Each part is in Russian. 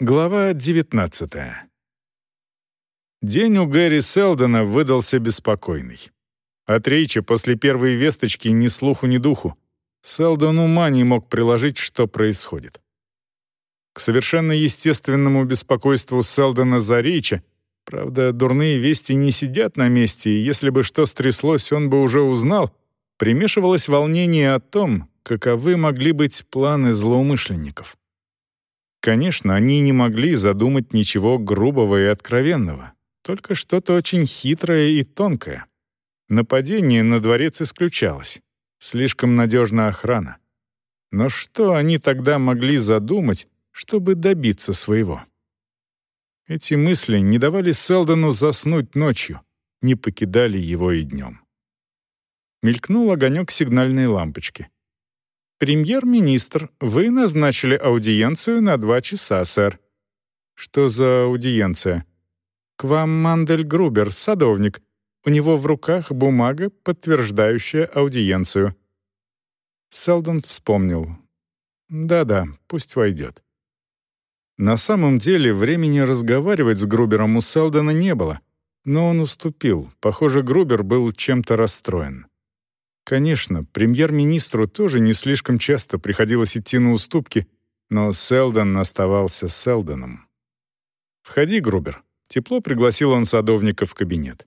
Глава 19 День у Гэри Селдона выдался беспокойный. От Рейча после первой весточки ни слуху, ни духу. Селдон ума не мог приложить, что происходит. К совершенно естественному беспокойству Селдона за Рейча, правда, дурные вести не сидят на месте, и если бы что стряслось, он бы уже узнал, примешивалось волнение о том, каковы могли быть планы злоумышленников. Конечно, они не могли задумать ничего грубого и откровенного, только что-то очень хитрое и тонкое. Нападение на дворец исключалось. Слишком надежна охрана. Но что они тогда могли задумать, чтобы добиться своего? Эти мысли не давали Селдону заснуть ночью, не покидали его и днем. Мелькнул огонек сигнальной лампочки. «Премьер-министр, вы назначили аудиенцию на два часа, сэр». «Что за аудиенция?» «К вам Мандель Грубер, садовник. У него в руках бумага, подтверждающая аудиенцию». Селдон вспомнил. «Да-да, пусть войдет». На самом деле времени разговаривать с Грубером у Селдона не было, но он уступил. Похоже, Грубер был чем-то расстроен. Конечно, премьер-министру тоже не слишком часто приходилось идти на уступки, но Селдон оставался Селдоном. «Входи, Грубер», — тепло пригласил он садовника в кабинет.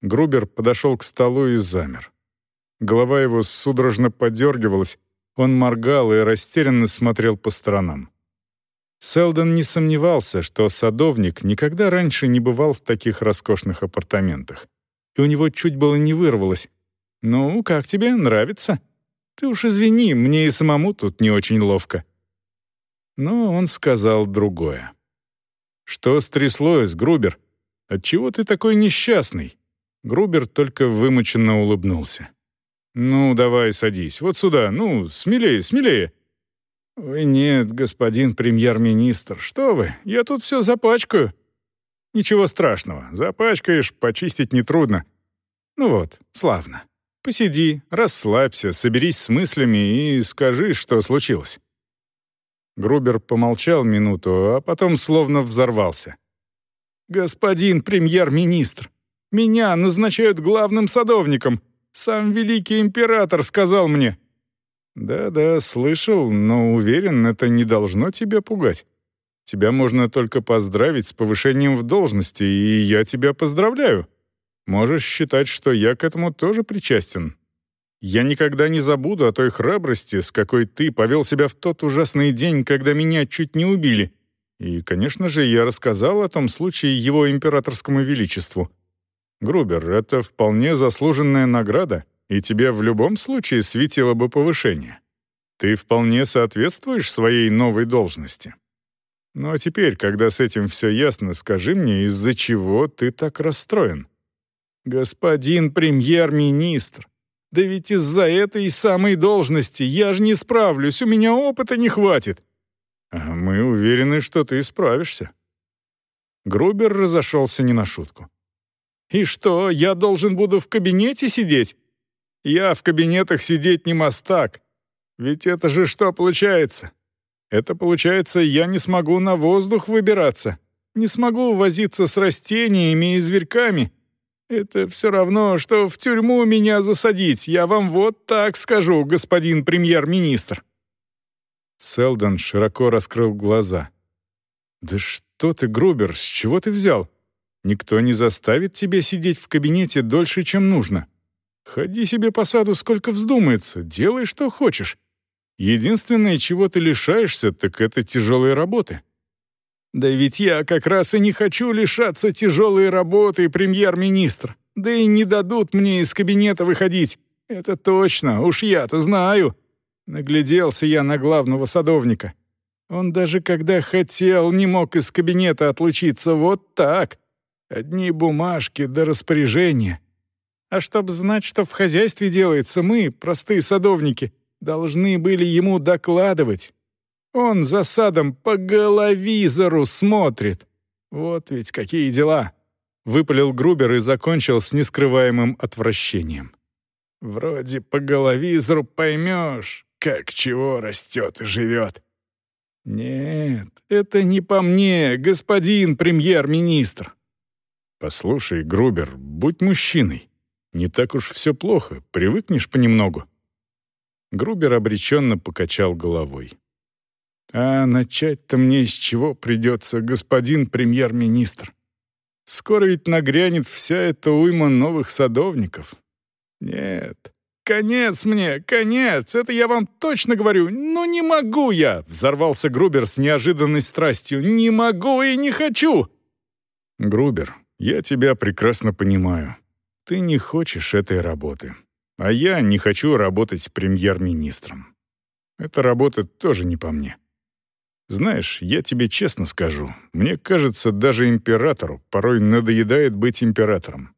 Грубер подошел к столу и замер. Голова его судорожно подергивалась, он моргал и растерянно смотрел по сторонам. Селдон не сомневался, что садовник никогда раньше не бывал в таких роскошных апартаментах. И у него чуть было не вырвалось. «Ну, как тебе? Нравится? Ты уж извини, мне и самому тут не очень ловко». Но он сказал другое. «Что стряслось, Грубер? Отчего ты такой несчастный?» Грубер только вымученно улыбнулся. «Ну, давай садись, вот сюда, ну, смелее, смелее». «Ой, нет, господин премьер-министр, что вы, я тут все запачкаю». «Ничего страшного, запачкаешь, почистить нетрудно». «Ну вот, славно. Посиди, расслабься, соберись с мыслями и скажи, что случилось». Грубер помолчал минуту, а потом словно взорвался. «Господин премьер-министр, меня назначают главным садовником. Сам великий император сказал мне». «Да-да, слышал, но уверен, это не должно тебя пугать. Тебя можно только поздравить с повышением в должности, и я тебя поздравляю. Можешь считать, что я к этому тоже причастен. Я никогда не забуду о той храбрости, с какой ты повел себя в тот ужасный день, когда меня чуть не убили. И, конечно же, я рассказал о том случае его императорскому величеству. Грубер, это вполне заслуженная награда, и тебе в любом случае светило бы повышение. Ты вполне соответствуешь своей новой должности. Ну а теперь, когда с этим все ясно, скажи мне, из-за чего ты так расстроен? «Господин премьер-министр, да ведь из-за этой самой должности я же не справлюсь, у меня опыта не хватит». А «Мы уверены, что ты справишься». Грубер разошелся не на шутку. «И что, я должен буду в кабинете сидеть? Я в кабинетах сидеть не мастак. Ведь это же что получается? Это получается, я не смогу на воздух выбираться, не смогу возиться с растениями и зверьками, это все равно, что в тюрьму меня засадить, я вам вот так скажу, господин премьер-министр». Селдон широко раскрыл глаза. «Да что ты, Грубер, с чего ты взял? Никто не заставит тебя сидеть в кабинете дольше, чем нужно. Ходи себе по саду сколько вздумается, делай, что хочешь. Единственное, чего ты лишаешься, так это тяжелой работы. Да ведь я как раз и не хочу лишаться тяжелой работы, премьер-министр. Да и не дадут мне из кабинета выходить. Это точно, уж я-то знаю. Нагляделся я на главного садовника. Он даже когда хотел, не мог из кабинета отлучиться вот так. Одни бумажки до распоряжения. А чтоб знать, что в хозяйстве делается, мы, простые садовники, должны были ему докладывать. Он за садом по головизору смотрит. Вот ведь какие дела!» Выпалил Грубер и закончил с нескрываемым отвращением. «Вроде по головизору поймешь, как чего растет и живет. «Нет, это не по мне, господин премьер-министр». «Послушай, Грубер, будь мужчиной. Не так уж все плохо, привыкнешь понемногу». Грубер обреченно покачал головой. «А начать-то мне с чего придется, господин премьер-министр? Скоро ведь нагрянет вся эта уйма новых садовников. Нет, конец мне, конец, это я вам точно говорю. Ну не могу я!» Взорвался Грубер с неожиданной страстью. «Не могу и не хочу!» «Грубер, я тебя прекрасно понимаю. Ты не хочешь этой работы. А я не хочу работать премьер-министром. Эта работа тоже не по мне. Знаешь, я тебе честно скажу, мне кажется, даже императору порой надоедает быть императором.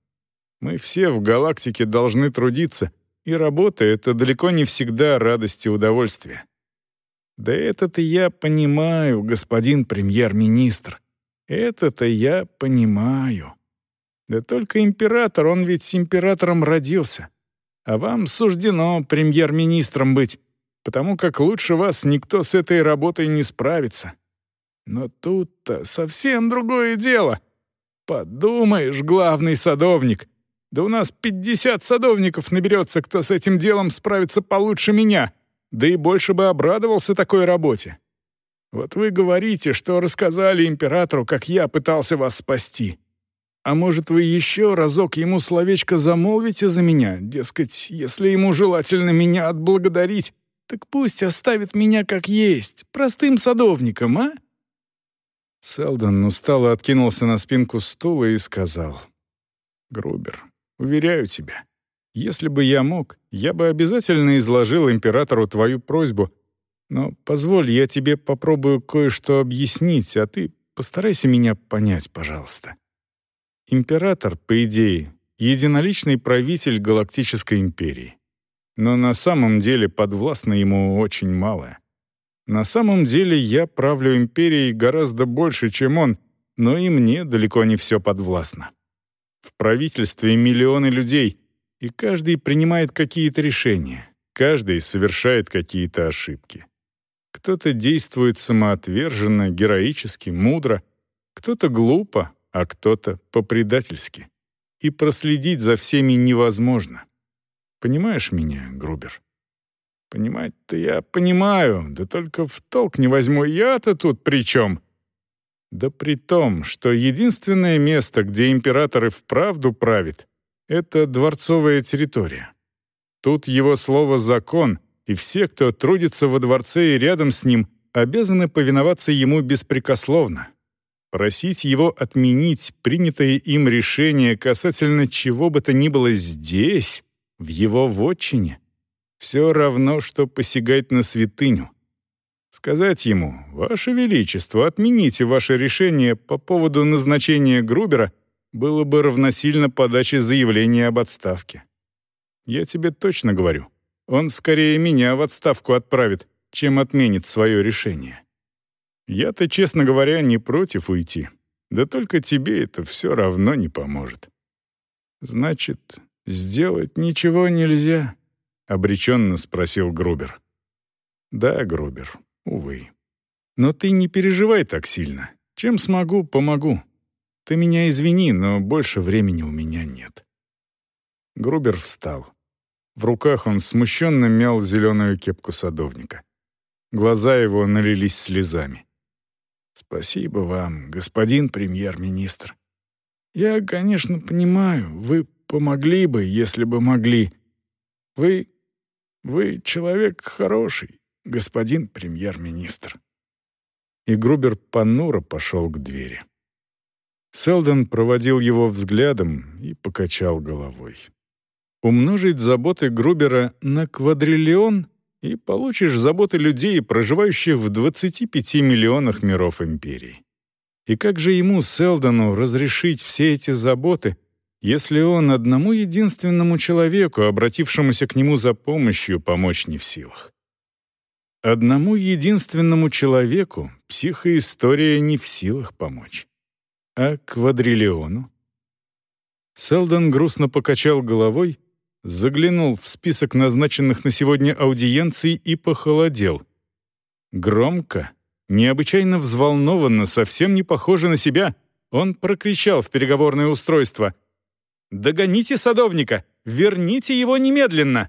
Мы все в галактике должны трудиться, и работа — это далеко не всегда радость и удовольствие. Да это-то я понимаю, господин премьер-министр. Это-то я понимаю. Да только император, он ведь императором родился а вам суждено премьер-министром быть, потому как лучше вас никто с этой работой не справится. Но тут-то совсем другое дело. Подумаешь, главный садовник. Да у нас 50 садовников наберется, кто с этим делом справится получше меня, да и больше бы обрадовался такой работе. Вот вы говорите, что рассказали императору, как я пытался вас спасти. А может, вы еще разок ему словечко замолвите за меня? Дескать, если ему желательно меня отблагодарить, так пусть оставит меня как есть, простым садовником, а?» Селдон устало откинулся на спинку стула и сказал. «Грубер, уверяю тебя, если бы я мог, я бы обязательно изложил императору твою просьбу, но позволь, я тебе попробую кое-что объяснить, а ты постарайся меня понять, пожалуйста». Император, по идее, единоличный правитель Галактической империи. Но на самом деле подвластно ему очень малое. На самом деле я правлю империей гораздо больше, чем он, но и мне далеко не все подвластно. В правительстве миллионы людей, и каждый принимает какие-то решения, каждый совершает какие-то ошибки. Кто-то действует самоотверженно, героически, мудро, кто-то глупо, а кто-то по-предательски. И проследить за всеми невозможно. Понимаешь меня, Грубер? Понимать-то я понимаю, да только в толк не возьму я-то тут при чем? Да при том, что единственное место, где император и вправду правит, это дворцовая территория. Тут его слово «закон», и все, кто трудится во дворце и рядом с ним, обязаны повиноваться ему беспрекословно, Просить его отменить принятое им решение касательно чего бы то ни было здесь, в его вотчине, все равно, что посягать на святыню. Сказать ему, «Ваше Величество, отмените ваше решение по поводу назначения Грубера» было бы равносильно подаче заявления об отставке. Я тебе точно говорю, он скорее меня в отставку отправит, чем отменит свое решение. Я-то, честно говоря, не против уйти. Да только тебе это все равно не поможет. Значит, сделать ничего нельзя? Обреченно спросил Грубер. Да, Грубер, увы. Но ты не переживай так сильно. Чем смогу, помогу. Ты меня извини, но больше времени у меня нет. Грубер встал. В руках он смущенно мял зеленую кепку садовника. Глаза его налились слезами. Спасибо вам, господин премьер-министр. Я, конечно, понимаю, вы помогли бы, если бы могли. Вы... вы человек хороший, господин премьер-министр». И Грубер понуро пошел к двери. Селдон проводил его взглядом и покачал головой. Умножить заботы Грубера на квадриллион и получишь заботы людей, проживающих в 25 миллионах миров империи. И как же ему, Селдону, разрешить все эти заботы, если он одному единственному человеку, обратившемуся к нему за помощью, помочь не в силах? Одному единственному человеку психоистория не в силах помочь. А квадриллиону? Селдон грустно покачал головой заглянул в список назначенных на сегодня аудиенций и похолодел. Громко, Необычайно взволнованно, совсем не похоже на себя, он прокричал в переговорное устройство. «Догоните садовника! Верните его немедленно!»